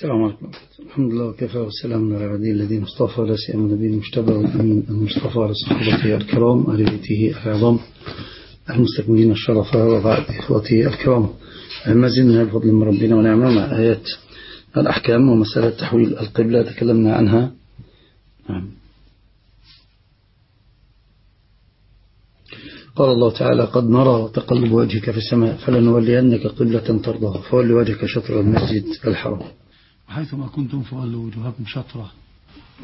السلام عليكم. الحمد لله وكفى والسلام على عبادي الذين اصطفى لا سيما النبي المجتبى والأمين المصطفى على صحبته الكرام آل بيته العظام المستكملين الشرف وبعد إخوتي الكرام. ما زلنا بفضل من ربنا ونعمه مع آيات الأحكام ومسألة تحويل القبلة تكلمنا عنها. نعم. قال الله تعالى قد نرى تقلب وجهك في السماء فلنولينك قبلة ترضاها فول وجهك شطر المسجد الحرام. وحيثما كنتم فولوا وجوهكم شطرة.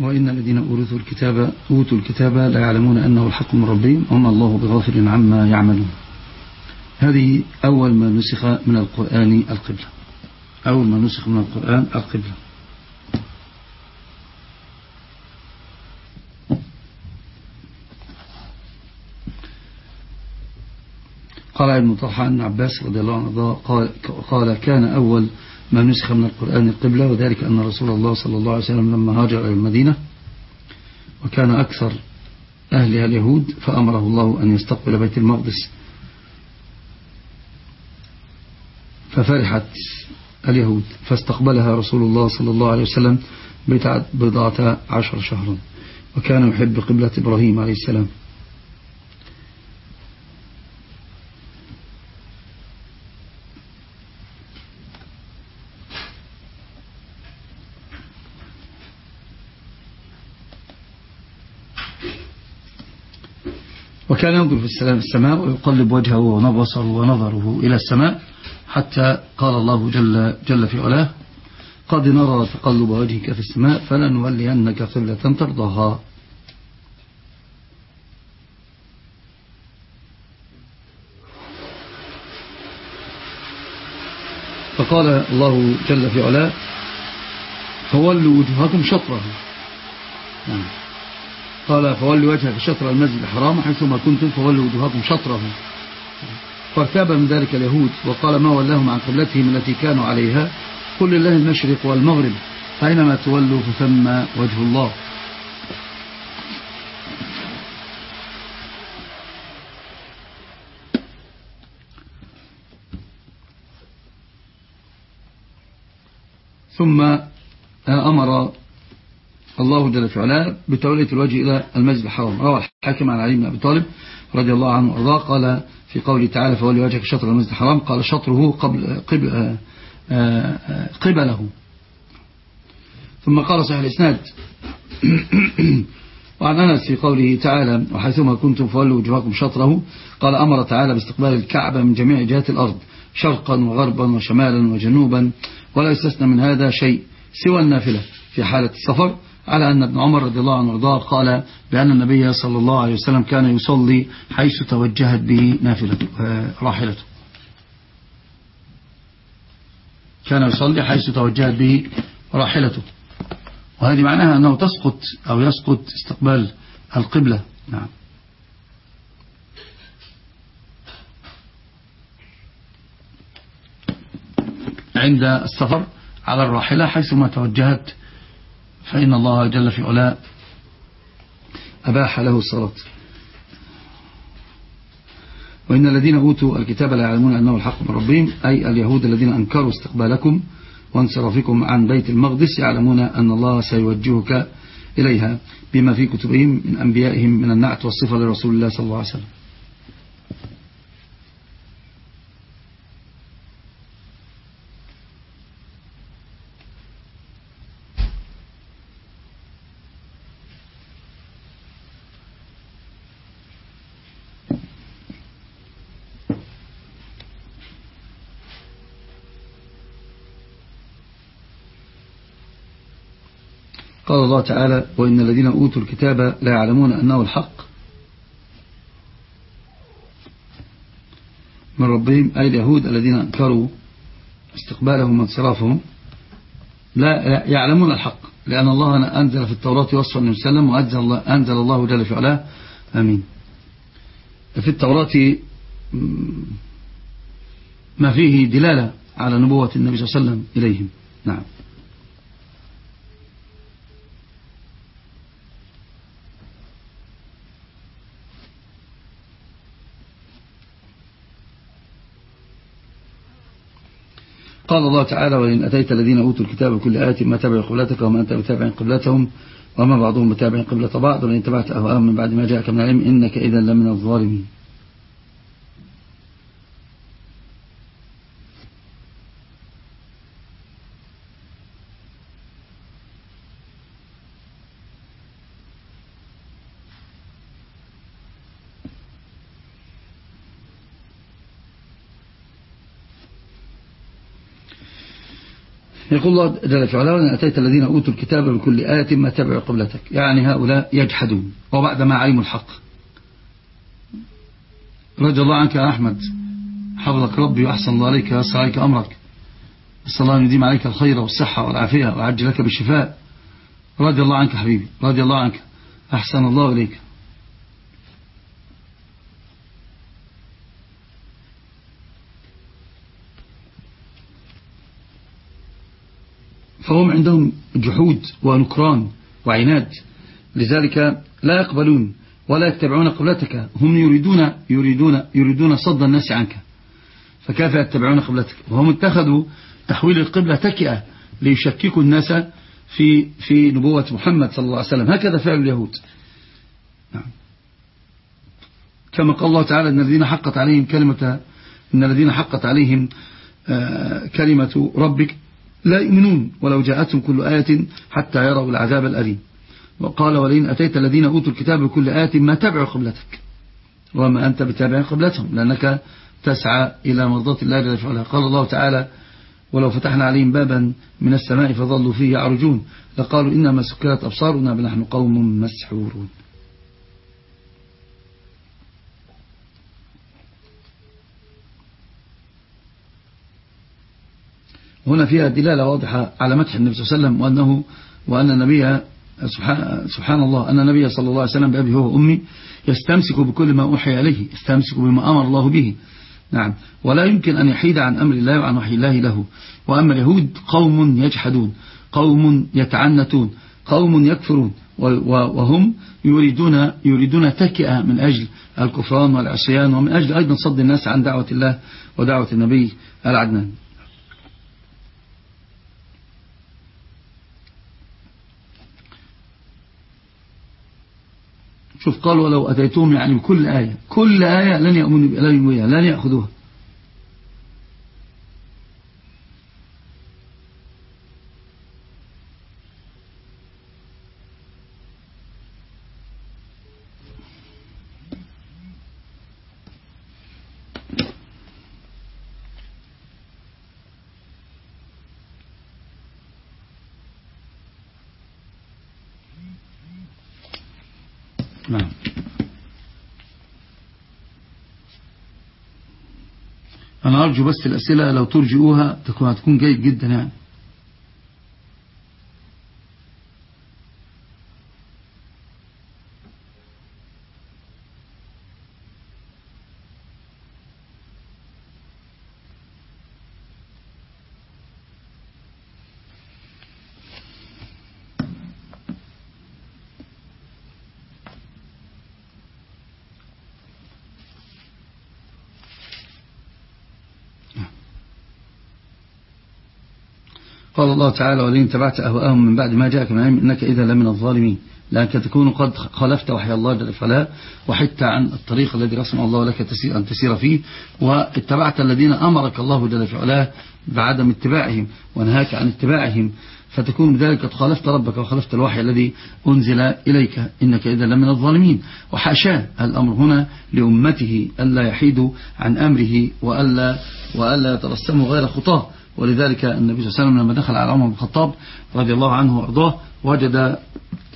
وإن الذين أورثوا الكتاب أوتوا الكتاب لا يعلمون أنه الحق من ربهم وما الله بغافل عما يعملون. هذه أول ما نسخ من القرآن القبلة. أول ما نسخ من القرآن القبلة. قال ابن طلحة أن عباس رضي الله عنه قال, قال كان أول ما نسخ من القرآن القبلة وذلك أن رسول الله صلى الله عليه وسلم لما هاجر إلى المدينة وكان أكثر أهلها اليهود فأمره الله أن يستقبل بيت المقدس. ففرحت اليهود فاستقبلها رسول الله صلى الله عليه وسلم بضعة عشر شهرا وكان يحب قبلة إبراهيم عليه السلام. وكان ينظر في السماء ويقلب وجهه ونبصره ونظره إلى السماء حتى قال الله جل, جل في علاه قد نرى تقلب وجهك في السماء فلنولينك قبلة ترضاها. فقال الله جل في علاه فولوا وجوهكم شطره. نعم. قال فولوا وجهك شطر المسجد الحرام حيثما كنتم فولوا وجوهكم شطره. فارتاب من ذلك اليهود وقال ما ولاهم عن قبلتهم التي كانوا عليها؟ قل لله المشرق والمغرب فأينما تولوا فثم وجه الله. ثم أمر الله جل في علاه بتولية الوجه إلى المسجد الحرام. روى الحاكم عن علي بن أبي طالب رضي الله عنه وأرضاه قال في قوله تعالى فولي وجهك شطر المسجد الحرام. قال شطره قبل قبل آه، آه، قبله. ثم قال صحيح الإسناد. وعن أنس في قوله تعالى وحيثما كنتم فولوا وجهكم شطره. قال أمر تعالى باستقبال الكعبة من جميع جهات الأرض شرقا وغربا وشمالا وجنوبا ولا يستثنى من هذا شيء سوى النافلة في حالة السفر. على أن ابن عمر رضي الله عنه وارضاه قال بأن النبي صلى الله عليه وسلم كان يصلي حيث توجهت به نافلته آه، راحلته. كان يصلي حيث توجهت به راحلته. وهذه معناها أنه تسقط أو يسقط استقبال القبلة. نعم. عند السفر على الراحلة حيثما توجهت فإن الله جل في علاء أباح له الصلاة وإن الذين أوتوا الكتاب لا يعلمون أنه الحق من ربهم أي اليهود الذين أنكروا استقبالكم وانصرافكم عن بيت المقدس يعلمون أن الله سيوجهك إليها بما في كتبهم من أنبيائهم من النعت والصفة لرسول الله صلى الله عليه وسلم. قال الله تعالى وإن الذين أوتوا الكتاب لا يعلمون أنه الحق. من ربهم أي اليهود الذين أنكروا استقبالهم وانصرافهم لا يعلمون الحق لأن الله أنزل في التوراة وصفا النبي صلى الله وسلم وأنزل الله, أنزل جل في علاه. آمين. في التوراة ما فيه دلالة على نبوة النبي صلى الله عليه وسلم إليهم. نعم. قال الله تعالى وإن أتيت الذين أوتوا الكتاب كل آية ما تبع قبلتك وما أنت بتابع قبلتهم وما بعضهم بتابع قبلة بعض وإن تبعت أهواءهم من بعد ما جاءك من العلم إنك إذا لمن الظالمين. يقول الله جل في علاه أتيت الذين أوتوا الكتاب بكل آية ما تبعوا قبلتك. يعني هؤلاء يجحدون وبعد ما علموا الحق. رضي الله عنك يا أحمد. حفظك ربي وأحسن الله عليك ويسر عليك أمرك. أسأل الله أن يديم عليك الخير والصحة والعافية ويعجل لك بالشفاء. رضي الله عنك حبيبي رضي الله عنك. أحسن الله إليك. فهم عندهم جحود ونكران وعناد. لذلك لا يقبلون ولا يتبعون قبلتك. هم يريدون يريدون يريدون صد الناس عنك. فكيف يتبعون قبلتك؟ وهم اتخذوا تحويل القبلة تكئة ليشككوا الناس في في نبوة محمد صلى الله عليه وسلم. هكذا فعل اليهود. نعم. كما قال الله تعالى إن الذين حقت عليهم كلمة إن الذين حقت عليهم آه، كلمة ربك لا يؤمنون ولو جاءتهم كل آية حتى يروا العذاب الأليم. وقال ولئن أتيت الذين أوتوا الكتاب بكل آية ما تبعوا قبلتك وما أنت بتابع قبلتهم لأنك تسعى إلى مرضات الله جل وعلا. قال الله تعالى ولو فتحنا عليهم بابا من السماء فظلوا فيه يعرجون لقالوا إنما سكرت أبصارنا بنحن قوم مسحورون هنا فيها دلالة واضحة على مدح النبي صلى الله عليه وسلم وأنه وأن النبي سبحان, الله أن النبي صلى الله عليه وسلم بأبي هو أمي يستمسك بكل ما أوحي عليه يستمسك بما أمر الله به. نعم. ولا يمكن أن يحيد عن أمر الله وعن وحي الله له. وأما اليهود قوم يجحدون قوم يتعنتون قوم يكفرون وهم يريدون يريدون تكئة من أجل الكفران والعصيان ومن أجل أيضا صد الناس عن دعوة الله ودعوة النبي العدنان. شوف قال ولو أتيتهم يعني بكل آية كل آية لن يؤمنوا بها لن يأخذوها. نعم. أنا أرجو بس الأسئلة لو ترجئوها تكون هتكون جيد جدا يعني. قال الله تعالى ولئن تبعت أهواءهم من بعد ما جاءك من علم إنك إذا لمن الظالمين. لأنك تكون قد خلفت وحي الله جل فلا وحدت عن الطريق الذي رسم الله لك أن تسير فيه واتبعت الذين أمرك الله جل فعلا بعدم اتباعهم ونهاك عن اتباعهم. فتكون بذلك قد خالفت ربك وخالفت الوحي الذي أنزل إليك. إنك إذا لمن الظالمين. وحاشاه الأمر هنا لأمته ألا يحيدوا عن أمره وألا, وألا يترسموا غير خطاه. ولذلك النبي صلى الله عليه وسلم لما دخل على عمر بن الخطاب رضي الله عنه وأرضاه وجد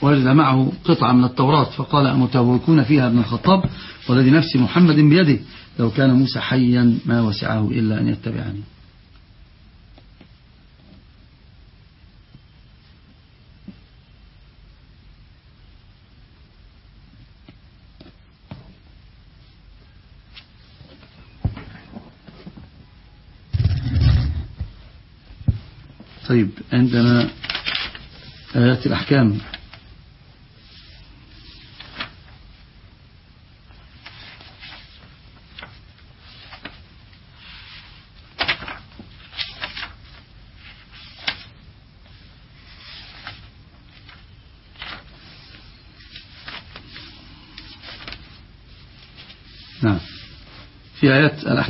وجد معه قطعة من التوراة فقال أمتوكون فيها ابن الخطاب؟ والذي نفس محمد بيده لو كان موسى حيا ما وسعه إلا أن يتبعني. طيب عندنا آيات الأحكام. نعم. في آيات الأحكام.